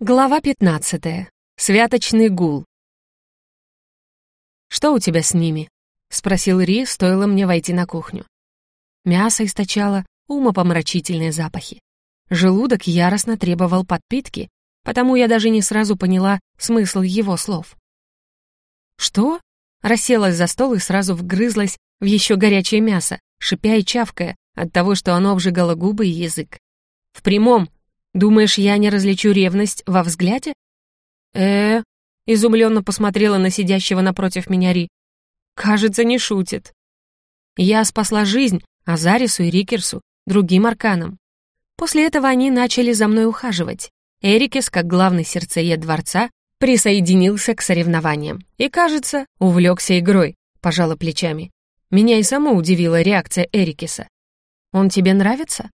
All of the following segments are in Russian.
Глава 15. Святочный гул. «Что у тебя с ними?» — спросил Ри, стоило мне войти на кухню. Мясо источало умопомрачительные запахи. Желудок яростно требовал подпитки, потому я даже не сразу поняла смысл его слов. «Что?» — расселась за стол и сразу вгрызлась в еще горячее мясо, шипя и чавкая от того, что оно обжигало губы и язык. «В прямом!» Думаешь, я не различу ревность во взгляде? Э, изумленно посмотрела на сидящего напротив меня Ри. Кажется, не шутит. Я спасла жизнь Азарису и Рикерсу, другим арканам. После этого они начали за мной ухаживать. Эрикес, как главный сердцеед дворца, присоединился к соревнованиям и, кажется, увлекся игрой, пожала плечами. Меня и саму удивила реакция Эрикеса. «Он тебе нравится?»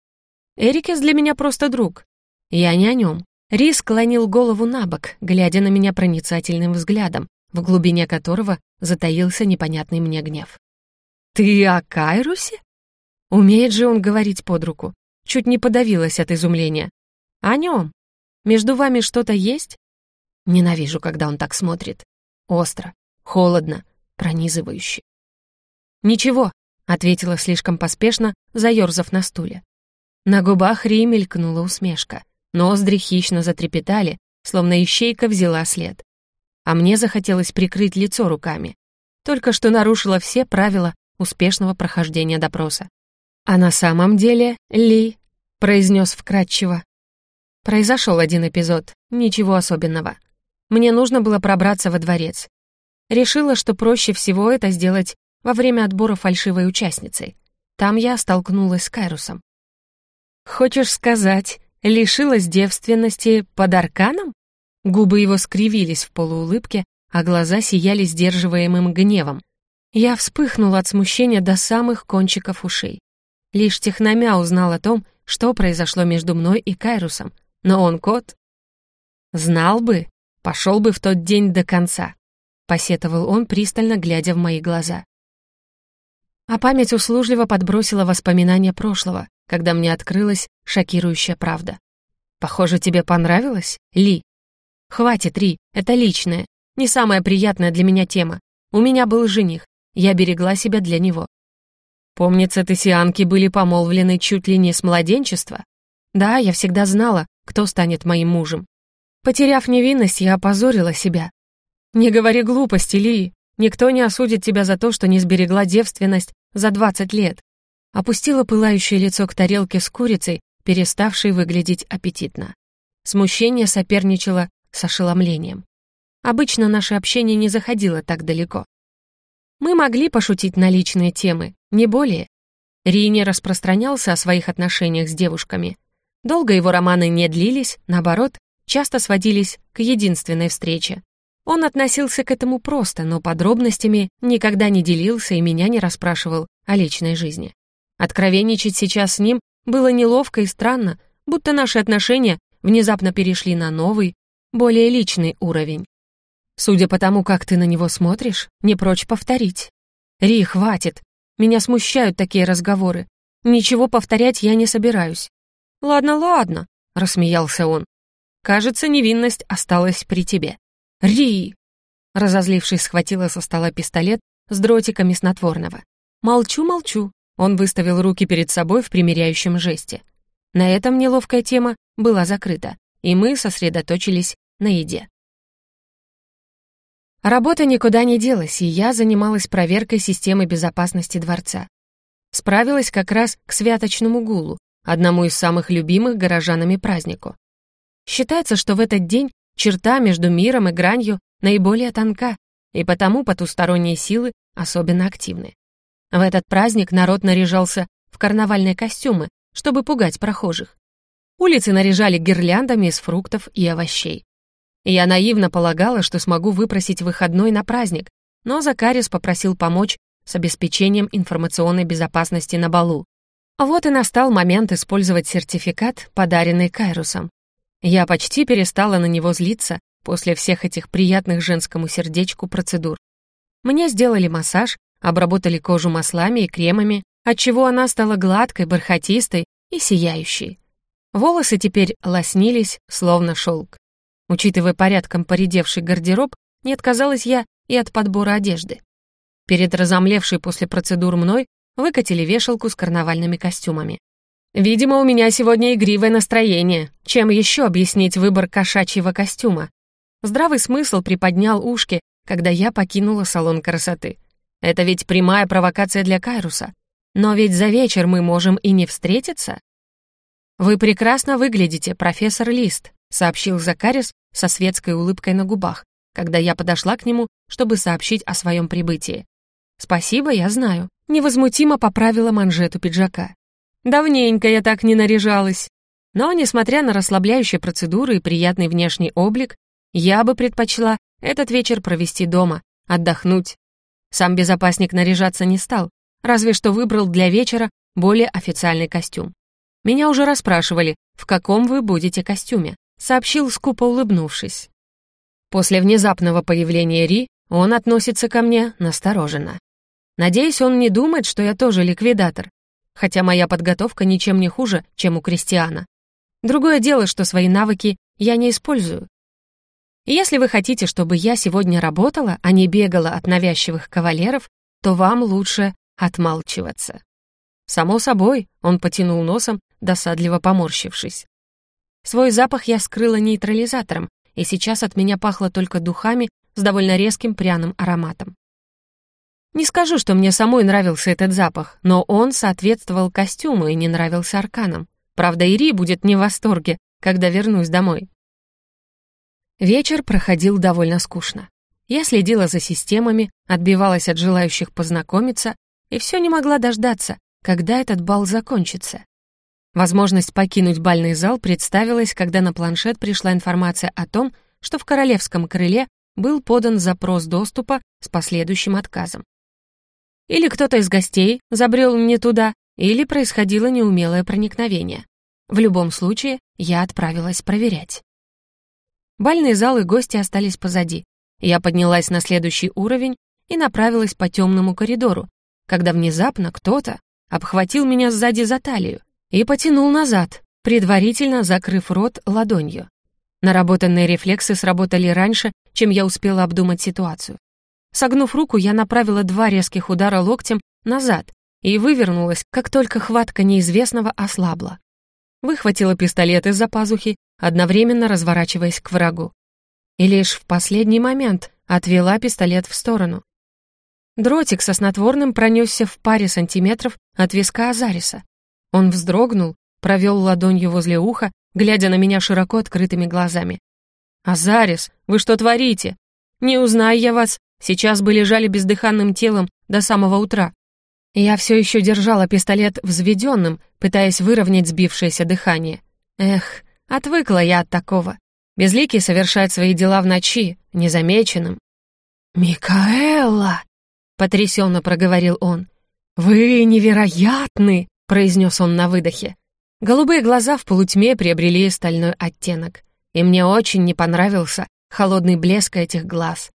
«Эрикес для меня просто друг. Я не о нем. Рис склонил голову на бок, глядя на меня проницательным взглядом, в глубине которого затаился непонятный мне гнев. «Ты о Кайрусе?» Умеет же он говорить под руку. Чуть не подавилась от изумления. «О нем. Между вами что-то есть?» Ненавижу, когда он так смотрит. Остро, холодно, пронизывающе. «Ничего», — ответила слишком поспешно, заёрзав на стуле. На губах Ри мелькнула усмешка. Ноздри хищно затрепетали, словно ищейка взяла след. А мне захотелось прикрыть лицо руками. Только что нарушила все правила успешного прохождения допроса. «А на самом деле, Ли», — произнес вкратчиво. Произошел один эпизод, ничего особенного. Мне нужно было пробраться во дворец. Решила, что проще всего это сделать во время отбора фальшивой участницы. Там я столкнулась с Кайрусом. «Хочешь сказать, Лишилась девственности под арканом? Губы его скривились в полуулыбке, а глаза сияли сдерживаемым гневом. Я вспыхнула от смущения до самых кончиков ушей. Лишь техномя узнал о том, что произошло между мной и Кайрусом, но он кот. Знал бы, пошел бы в тот день до конца, посетовал он, пристально глядя в мои глаза. А память услужливо подбросила воспоминания прошлого, когда мне открылась шокирующая правда. «Похоже, тебе понравилось, Ли?» «Хватит, Ри, это личное, не самая приятная для меня тема. У меня был жених, я берегла себя для него». «Помнится, тессианки были помолвлены чуть ли не с младенчества?» «Да, я всегда знала, кто станет моим мужем. Потеряв невинность, я опозорила себя». «Не говори глупости, Ли. Никто не осудит тебя за то, что не сберегла девственность за двадцать лет опустила пылающее лицо к тарелке с курицей, переставшей выглядеть аппетитно. Смущение соперничало с ошеломлением. Обычно наше общение не заходило так далеко. Мы могли пошутить на личные темы, не более. Ри не распространялся о своих отношениях с девушками. Долго его романы не длились, наоборот, часто сводились к единственной встрече. Он относился к этому просто, но подробностями никогда не делился и меня не расспрашивал о личной жизни. Откровенничать сейчас с ним было неловко и странно, будто наши отношения внезапно перешли на новый, более личный уровень. Судя по тому, как ты на него смотришь, не прочь повторить. Ри, хватит. Меня смущают такие разговоры. Ничего повторять я не собираюсь. Ладно, ладно, рассмеялся он. Кажется, невинность осталась при тебе. Ри! Разозлившись, схватила со стола пистолет с дротиками снотворного. Молчу, молчу, он выставил руки перед собой в примиряющем жесте. На этом неловкая тема была закрыта, и мы сосредоточились на еде. Работа никуда не делась, и я занималась проверкой системы безопасности дворца. Справилась как раз к святочному гулу, одному из самых любимых горожанами празднику. Считается, что в этот день черта между миром и гранью наиболее тонка, и потому потусторонние силы особенно активны. В этот праздник народ наряжался в карнавальные костюмы, чтобы пугать прохожих. Улицы наряжали гирляндами из фруктов и овощей. Я наивно полагала, что смогу выпросить выходной на праздник, но Закарис попросил помочь с обеспечением информационной безопасности на балу. Вот и настал момент использовать сертификат, подаренный Кайрусом. Я почти перестала на него злиться после всех этих приятных женскому сердечку процедур. Мне сделали массаж, обработали кожу маслами и кремами, отчего она стала гладкой, бархатистой и сияющей. Волосы теперь лоснились, словно шелк. Учитывая порядком поредевший гардероб, не отказалась я и от подбора одежды. Перед разомлевшей после процедур мной выкатили вешалку с карнавальными костюмами. Видимо, у меня сегодня игривое настроение. Чем еще объяснить выбор кошачьего костюма? Здравый смысл приподнял ушки, когда я покинула салон красоты. Это ведь прямая провокация для Кайруса. Но ведь за вечер мы можем и не встретиться. «Вы прекрасно выглядите, профессор Лист», — сообщил Закарис со светской улыбкой на губах, когда я подошла к нему, чтобы сообщить о своем прибытии. «Спасибо, я знаю», — невозмутимо поправила манжету пиджака. «Давненько я так не наряжалась». Но, несмотря на расслабляющие процедуры и приятный внешний облик, я бы предпочла этот вечер провести дома, отдохнуть. Сам безопасник наряжаться не стал, разве что выбрал для вечера более официальный костюм. Меня уже расспрашивали, в каком вы будете костюме, сообщил скупо улыбнувшись. После внезапного появления Ри он относится ко мне настороженно. Надеюсь, он не думает, что я тоже ликвидатор, хотя моя подготовка ничем не хуже, чем у Кристиана. Другое дело, что свои навыки я не использую. Если вы хотите, чтобы я сегодня работала, а не бегала от навязчивых кавалеров, то вам лучше отмалчиваться. Само собой, он потянул носом, досадливо поморщившись. Свой запах я скрыла нейтрализатором, и сейчас от меня пахло только духами с довольно резким пряным ароматом. Не скажу, что мне самой нравился этот запах, но он соответствовал костюму и не нравился арканам. Правда, Ири будет не в восторге, когда вернусь домой. Вечер проходил довольно скучно. Я следила за системами, отбивалась от желающих познакомиться и все не могла дождаться, когда этот бал закончится. Возможность покинуть бальный зал представилась, когда на планшет пришла информация о том, что в королевском крыле был подан запрос доступа с последующим отказом. Или кто-то из гостей забрел не туда, или происходило неумелое проникновение. В любом случае, я отправилась проверять. Бальные залы гости остались позади. Я поднялась на следующий уровень и направилась по темному коридору, когда внезапно кто-то обхватил меня сзади за талию и потянул назад, предварительно закрыв рот ладонью. Наработанные рефлексы сработали раньше, чем я успела обдумать ситуацию. Согнув руку, я направила два резких удара локтем назад и вывернулась, как только хватка неизвестного ослабла. Выхватила пистолет из-за пазухи одновременно разворачиваясь к врагу. И лишь в последний момент отвела пистолет в сторону. Дротик со снотворным пронесся в паре сантиметров от виска Азариса. Он вздрогнул, провел ладонью возле уха, глядя на меня широко открытыми глазами. «Азарис, вы что творите? Не узнаю я вас, сейчас бы лежали бездыханным телом до самого утра». Я все еще держала пистолет взведенным, пытаясь выровнять сбившееся дыхание. Эх, Отвыкла я от такого. Безликий совершает свои дела в ночи, незамеченным. «Микаэла!» — потрясенно проговорил он. «Вы невероятны!» — произнес он на выдохе. Голубые глаза в полутьме приобрели стальной оттенок, и мне очень не понравился холодный блеск этих глаз.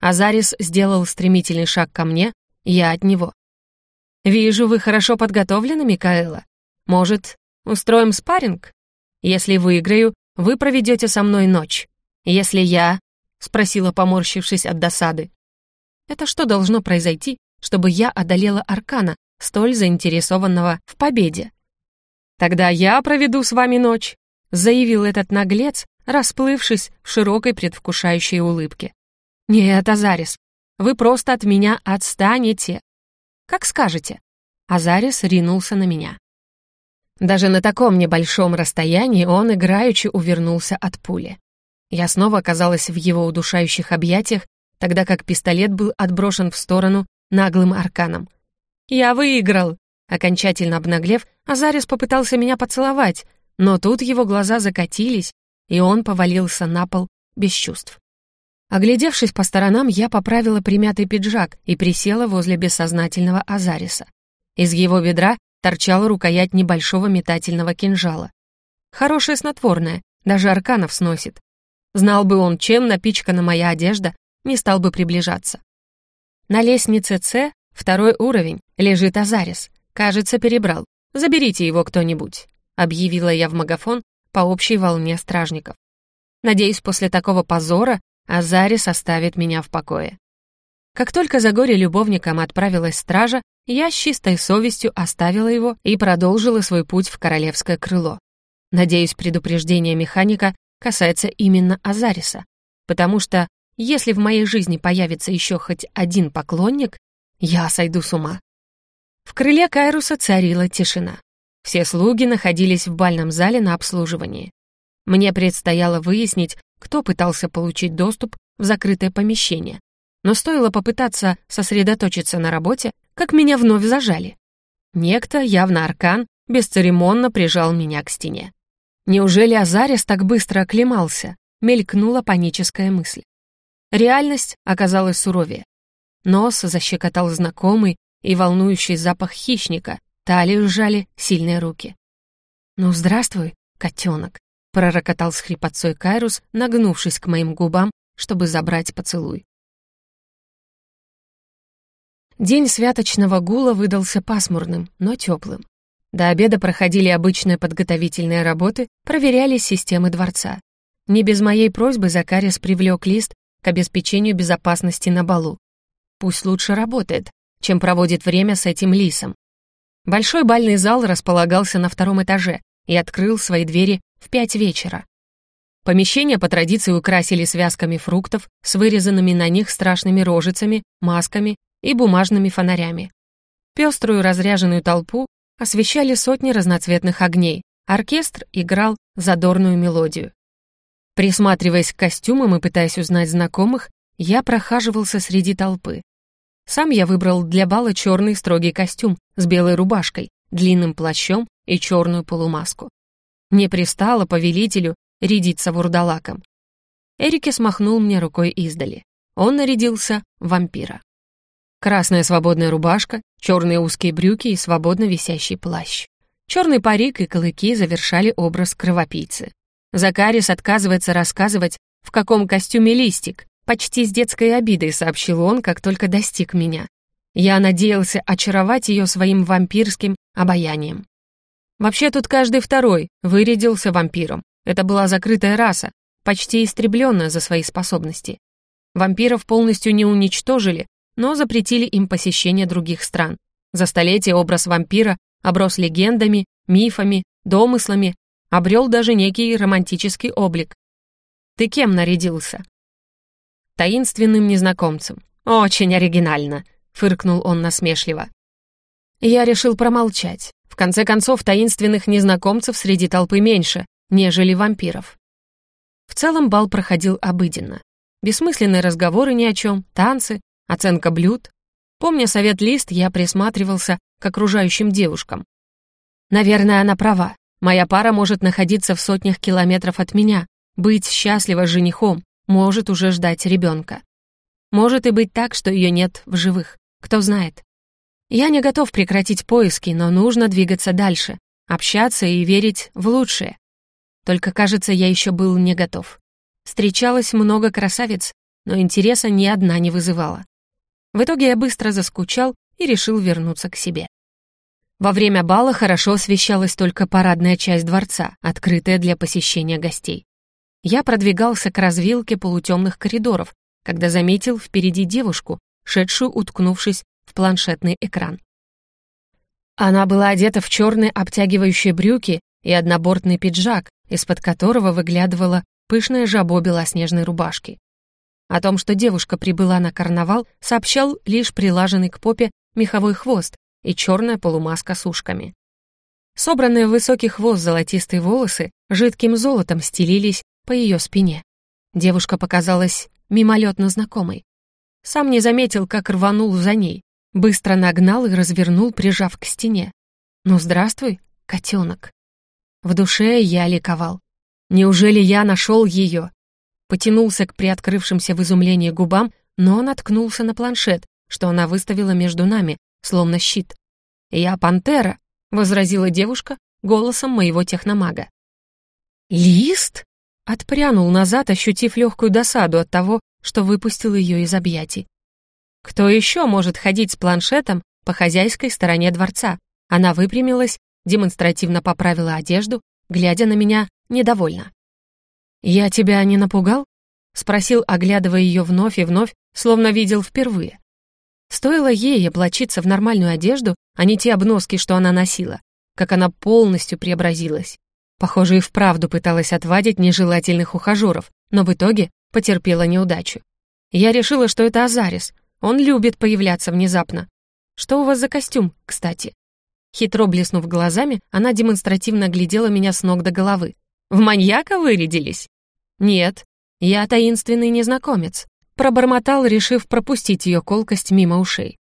Азарис сделал стремительный шаг ко мне, я от него. «Вижу, вы хорошо подготовлены, Микаэла. Может, устроим спарринг?» Если выиграю, вы проведете со мной ночь. Если я...» — спросила, поморщившись от досады. «Это что должно произойти, чтобы я одолела Аркана, столь заинтересованного в победе?» «Тогда я проведу с вами ночь», — заявил этот наглец, расплывшись в широкой предвкушающей улыбке. «Нет, Азарис, вы просто от меня отстанете. Как скажете». Азарис ринулся на меня. Даже на таком небольшом расстоянии он играючи увернулся от пули. Я снова оказалась в его удушающих объятиях, тогда как пистолет был отброшен в сторону наглым арканом. «Я выиграл!» Окончательно обнаглев, Азарис попытался меня поцеловать, но тут его глаза закатились, и он повалился на пол без чувств. Оглядевшись по сторонам, я поправила примятый пиджак и присела возле бессознательного Азариса. Из его бедра торчала рукоять небольшого метательного кинжала. Хорошее снотворное, даже арканов сносит. Знал бы он, чем напичкана моя одежда, не стал бы приближаться. На лестнице С, второй уровень, лежит Азарис. Кажется, перебрал. Заберите его кто-нибудь, объявила я в магафон по общей волне стражников. Надеюсь, после такого позора Азарис оставит меня в покое. Как только за горе любовником отправилась стража, я с чистой совестью оставила его и продолжила свой путь в королевское крыло. Надеюсь, предупреждение механика касается именно Азариса, потому что если в моей жизни появится еще хоть один поклонник, я сойду с ума. В крыле Кайруса царила тишина. Все слуги находились в бальном зале на обслуживании. Мне предстояло выяснить, кто пытался получить доступ в закрытое помещение. Но стоило попытаться сосредоточиться на работе, как меня вновь зажали. Некто, явно аркан, бесцеремонно прижал меня к стене. Неужели Азарис так быстро оклемался? Мелькнула паническая мысль. Реальность оказалась суровее. Нос защекотал знакомый и волнующий запах хищника, талию сжали сильные руки. «Ну, здравствуй, котенок», — пророкотал с хрипотцой Кайрус, нагнувшись к моим губам, чтобы забрать поцелуй. День святочного гула выдался пасмурным, но теплым. До обеда проходили обычные подготовительные работы, проверялись системы дворца. Не без моей просьбы Закарис привлек лист к обеспечению безопасности на балу. Пусть лучше работает, чем проводит время с этим лисом. Большой бальный зал располагался на втором этаже и открыл свои двери в пять вечера. Помещение по традиции украсили связками фруктов с вырезанными на них страшными рожицами, масками и бумажными фонарями. Пеструю разряженную толпу освещали сотни разноцветных огней, оркестр играл задорную мелодию. Присматриваясь к костюмам и пытаясь узнать знакомых, я прохаживался среди толпы. Сам я выбрал для бала черный строгий костюм с белой рубашкой, длинным плащом и черную полумаску. Не пристало повелителю рядиться вурдалаком. Эрике смахнул мне рукой издали. Он нарядился вампира. Красная свободная рубашка, черные узкие брюки и свободно висящий плащ. Черный парик и клыки завершали образ кровопийцы. Закарис отказывается рассказывать, в каком костюме листик, Почти с детской обидой сообщил он, как только достиг меня. Я надеялся очаровать ее своим вампирским обаянием. Вообще тут каждый второй вырядился вампиром. Это была закрытая раса, почти истребленная за свои способности. Вампиров полностью не уничтожили, но запретили им посещение других стран. За столетия образ вампира оброс легендами, мифами, домыслами, обрел даже некий романтический облик. Ты кем нарядился? таинственным незнакомцем. «Очень оригинально», — фыркнул он насмешливо. Я решил промолчать. В конце концов, таинственных незнакомцев среди толпы меньше, нежели вампиров. В целом бал проходил обыденно. Бессмысленные разговоры ни о чем, танцы, оценка блюд. Помня совет Лист, я присматривался к окружающим девушкам. Наверное, она права. Моя пара может находиться в сотнях километров от меня, быть счастлива с женихом, может уже ждать ребенка. Может и быть так, что ее нет в живых, кто знает. Я не готов прекратить поиски, но нужно двигаться дальше, общаться и верить в лучшее. Только, кажется, я еще был не готов. Встречалось много красавиц, но интереса ни одна не вызывала. В итоге я быстро заскучал и решил вернуться к себе. Во время бала хорошо освещалась только парадная часть дворца, открытая для посещения гостей. Я продвигался к развилке полутемных коридоров, когда заметил впереди девушку, шедшую, уткнувшись в планшетный экран. Она была одета в черные обтягивающие брюки и однобортный пиджак, из-под которого выглядывала пышное жабо белоснежной рубашки. О том, что девушка прибыла на карнавал, сообщал лишь прилаженный к попе меховой хвост и черная полумаска с ушками. Собранные в высокий хвост золотистые волосы жидким золотом стелились по ее спине. Девушка показалась мимолетно знакомой. Сам не заметил, как рванул за ней, быстро нагнал и развернул, прижав к стене. «Ну, здравствуй, котенок». В душе я ликовал. Неужели я нашел ее? Потянулся к приоткрывшимся в изумлении губам, но наткнулся на планшет, что она выставила между нами, словно щит. «Я пантера», — возразила девушка голосом моего техномага. «Лист?» Отпрянул назад, ощутив легкую досаду от того, что выпустил ее из объятий. Кто еще может ходить с планшетом по хозяйской стороне дворца? Она выпрямилась, демонстративно поправила одежду, глядя на меня недовольно. «Я тебя не напугал?» — спросил, оглядывая ее вновь и вновь, словно видел впервые. Стоило ей облачиться в нормальную одежду, а не те обноски, что она носила, как она полностью преобразилась. Похоже, и вправду пыталась отвадить нежелательных ухажеров, но в итоге потерпела неудачу. Я решила, что это Азарис. Он любит появляться внезапно. Что у вас за костюм, кстати? Хитро блеснув глазами, она демонстративно глядела меня с ног до головы. «В маньяка вырядились?» «Нет, я таинственный незнакомец», пробормотал, решив пропустить ее колкость мимо ушей.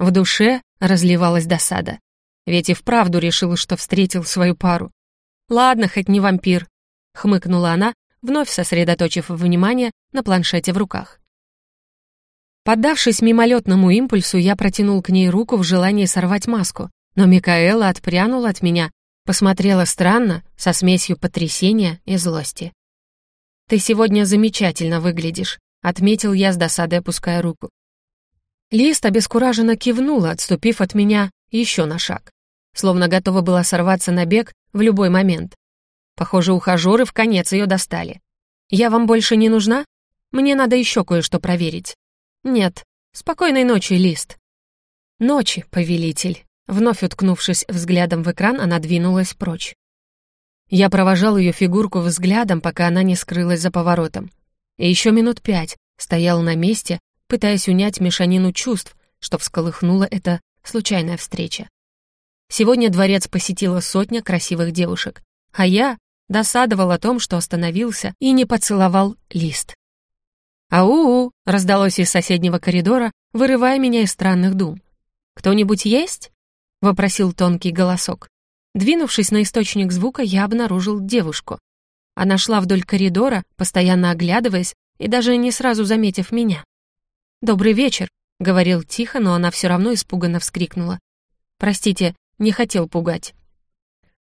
В душе разливалась досада. Ведь и вправду решил, что встретил свою пару. «Ладно, хоть не вампир», — хмыкнула она, вновь сосредоточив внимание на планшете в руках. Поддавшись мимолетному импульсу, я протянул к ней руку в желании сорвать маску, но Микаэла отпрянула от меня, посмотрела странно, со смесью потрясения и злости. «Ты сегодня замечательно выглядишь», — отметил я с досадой, опуская руку. Лист обескураженно кивнула, отступив от меня еще на шаг. Словно готова была сорваться на бег в любой момент. Похоже, ухажеры в конец ее достали. «Я вам больше не нужна? Мне надо еще кое-что проверить». «Нет. Спокойной ночи, Лист». «Ночи, повелитель». Вновь уткнувшись взглядом в экран, она двинулась прочь. Я провожал ее фигурку взглядом, пока она не скрылась за поворотом. И еще минут пять стоял на месте, пытаясь унять мешанину чувств, что всколыхнула эта случайная встреча. Сегодня дворец посетила сотня красивых девушек, а я досадовал о том, что остановился и не поцеловал лист. «Ау!» — раздалось из соседнего коридора, вырывая меня из странных дум. «Кто-нибудь есть?» — вопросил тонкий голосок. Двинувшись на источник звука, я обнаружил девушку. Она шла вдоль коридора, постоянно оглядываясь и даже не сразу заметив меня. «Добрый вечер», — говорил тихо, но она все равно испуганно вскрикнула. «Простите, не хотел пугать».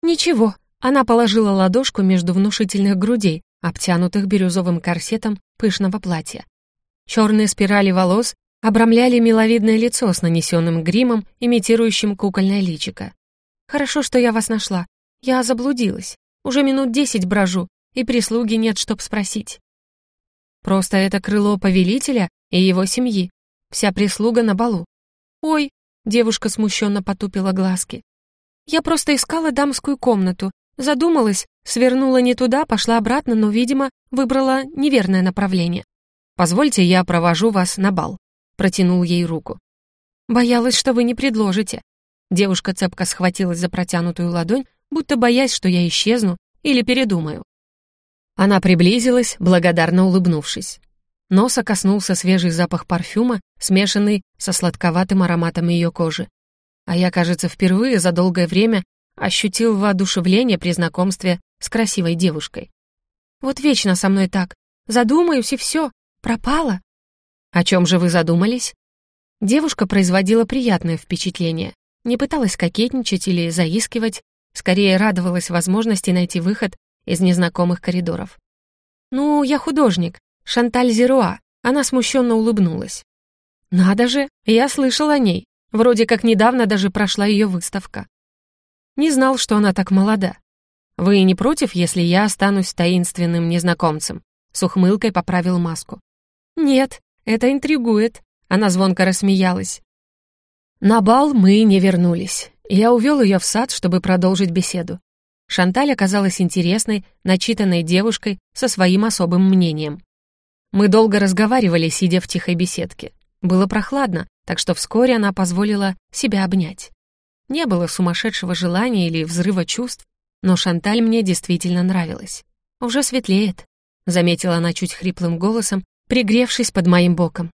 «Ничего», — она положила ладошку между внушительных грудей, обтянутых бирюзовым корсетом пышного платья. Черные спирали волос обрамляли миловидное лицо с нанесенным гримом, имитирующим кукольное личико. «Хорошо, что я вас нашла. Я заблудилась. Уже минут десять брожу, и прислуги нет, чтоб спросить». «Просто это крыло повелителя и его семьи. Вся прислуга на балу». «Ой», — девушка смущенно потупила глазки. «Я просто искала дамскую комнату. Задумалась, свернула не туда, пошла обратно, но, видимо, выбрала неверное направление. Позвольте, я провожу вас на бал» протянул ей руку. «Боялась, что вы не предложите». Девушка цепко схватилась за протянутую ладонь, будто боясь, что я исчезну или передумаю. Она приблизилась, благодарно улыбнувшись. Носа коснулся свежий запах парфюма, смешанный со сладковатым ароматом ее кожи. А я, кажется, впервые за долгое время ощутил воодушевление при знакомстве с красивой девушкой. Вот вечно со мной так. Задумаюсь, и все, пропала. «О чем же вы задумались?» Девушка производила приятное впечатление, не пыталась кокетничать или заискивать, скорее радовалась возможности найти выход из незнакомых коридоров. «Ну, я художник, Шанталь Зеруа», она смущенно улыбнулась. «Надо же, я слышал о ней, вроде как недавно даже прошла ее выставка. Не знал, что она так молода. Вы не против, если я останусь таинственным незнакомцем?» С ухмылкой поправил маску. «Нет, это интригует», — она звонко рассмеялась. На бал мы не вернулись. Я увел ее в сад, чтобы продолжить беседу. Шанталь оказалась интересной, начитанной девушкой со своим особым мнением. Мы долго разговаривали, сидя в тихой беседке. Было прохладно, так что вскоре она позволила себя обнять. Не было сумасшедшего желания или взрыва чувств, но Шанталь мне действительно нравилась. «Уже светлеет», — заметила она чуть хриплым голосом, пригревшись под моим боком.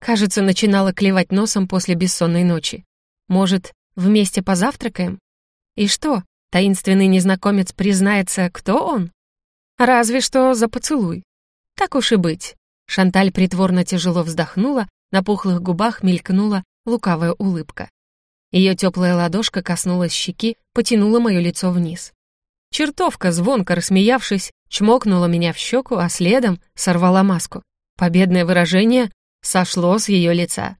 Кажется, начинала клевать носом после бессонной ночи. Может, вместе позавтракаем? И что, таинственный незнакомец признается, кто он? Разве что за поцелуй. Так уж и быть. Шанталь притворно тяжело вздохнула, на пухлых губах мелькнула лукавая улыбка. Ее теплая ладошка коснулась щеки, потянула мое лицо вниз. Чертовка, звонко рассмеявшись, чмокнула меня в щеку, а следом сорвала маску. Победное выражение сошло с ее лица.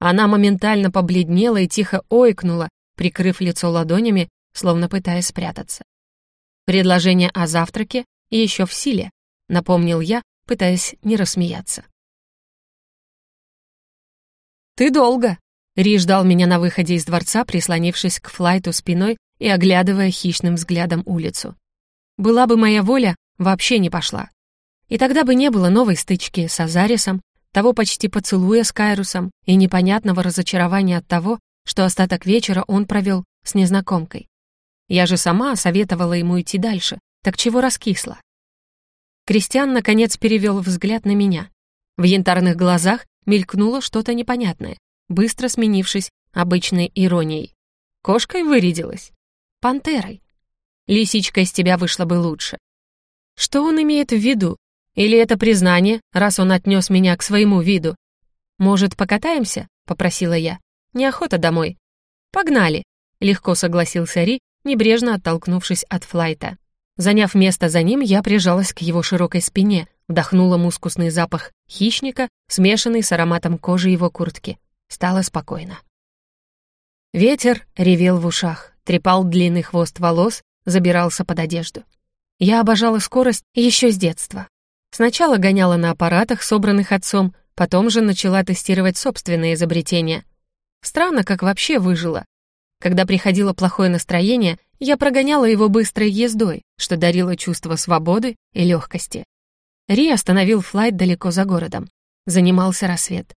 Она моментально побледнела и тихо ойкнула, прикрыв лицо ладонями, словно пытаясь спрятаться. Предложение о завтраке еще в силе. — напомнил я, пытаясь не рассмеяться. «Ты долго!» Ри ждал меня на выходе из дворца, прислонившись к флайту спиной и оглядывая хищным взглядом улицу. Была бы моя воля, вообще не пошла. И тогда бы не было новой стычки с Азарисом, того почти поцелуя с Кайрусом и непонятного разочарования от того, что остаток вечера он провел с незнакомкой. Я же сама советовала ему идти дальше, так чего раскисла? Кристиан, наконец, перевел взгляд на меня. В янтарных глазах мелькнуло что-то непонятное, быстро сменившись обычной иронией. Кошкой вырядилась? Пантерой? Лисичка из тебя вышла бы лучше. Что он имеет в виду? Или это признание, раз он отнес меня к своему виду? «Может, покатаемся?» — попросила я. «Неохота домой». «Погнали», — легко согласился Ри, небрежно оттолкнувшись от флайта. Заняв место за ним, я прижалась к его широкой спине, вдохнула мускусный запах хищника, смешанный с ароматом кожи его куртки. Стало спокойно. Ветер ревел в ушах, трепал длинный хвост волос, забирался под одежду. Я обожала скорость еще с детства. Сначала гоняла на аппаратах, собранных отцом, потом же начала тестировать собственные изобретения. Странно, как вообще выжила. Когда приходило плохое настроение, я прогоняла его быстрой ездой, что дарило чувство свободы и легкости. Ри остановил флайт далеко за городом. Занимался рассвет.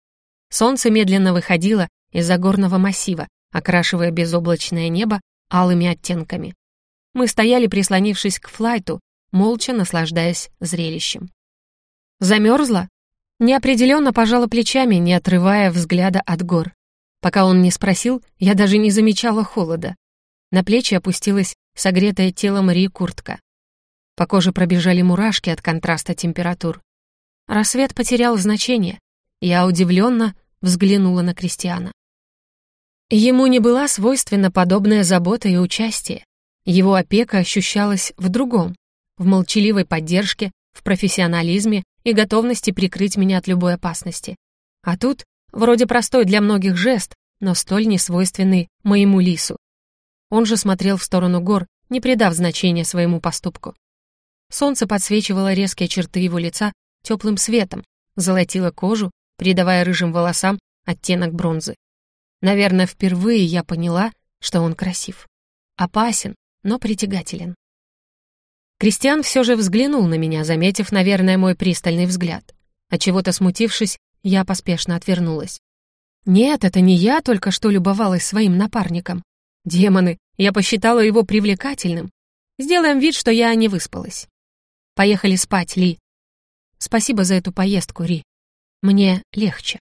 Солнце медленно выходило из-за горного массива, окрашивая безоблачное небо алыми оттенками. Мы стояли, прислонившись к флайту, молча наслаждаясь зрелищем. Замерзла? Неопределенно пожала плечами, не отрывая взгляда от гор. Пока он не спросил, я даже не замечала холода. На плечи опустилась согретая телом Ри куртка. По коже пробежали мурашки от контраста температур. Рассвет потерял значение. Я удивленно взглянула на Кристиана. Ему не была свойственна подобная забота и участие. Его опека ощущалась в другом, в молчаливой поддержке, в профессионализме и готовности прикрыть меня от любой опасности. А тут вроде простой для многих жест, но столь несвойственный моему лису. Он же смотрел в сторону гор, не придав значения своему поступку. Солнце подсвечивало резкие черты его лица теплым светом, золотило кожу, придавая рыжим волосам оттенок бронзы. Наверное, впервые я поняла, что он красив. Опасен, но притягателен. Кристиан все же взглянул на меня, заметив, наверное, мой пристальный взгляд. От чего-то смутившись, я поспешно отвернулась. Нет, это не я только что любовалась своим напарником. Демоны, я посчитала его привлекательным. Сделаем вид, что я не выспалась. Поехали спать, Ли. Спасибо за эту поездку, Ри. Мне легче.